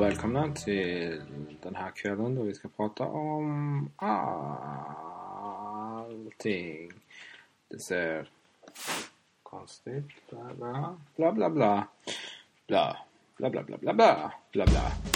välkomna till den här kvällen då vi ska prata om allting. Det ser konstigt bla bla bla bla bla bla. Bla bla bla bla bla bla bla.